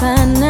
find